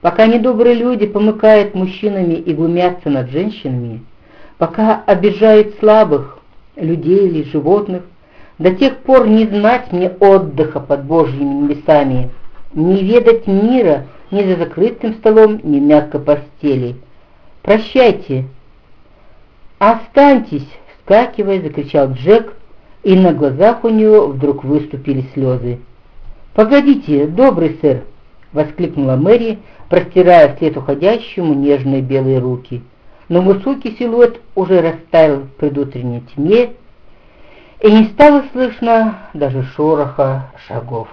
пока недобрые люди помыкают мужчинами и глумятся над женщинами, пока обижают слабых, людей или животных, до тех пор не знать мне отдыха под Божьими небесами, не ведать мира ни за закрытым столом, ни в мягкой постели. Прощайте. Останьтесь, вскакивая, закричал Джек, и на глазах у него вдруг выступили слезы. «Погодите, добрый сэр!» — воскликнула Мэри, простирая вслед уходящему нежные белые руки. Но высокий силуэт уже растаял в предутренней тьме, и не стало слышно даже шороха шагов.